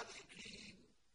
الصالحين